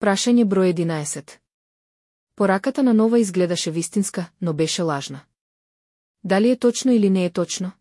Прашене брой 11. Пораката на Нова изгледаше вистинска, но беше лажна. Дали е точно или не е точно,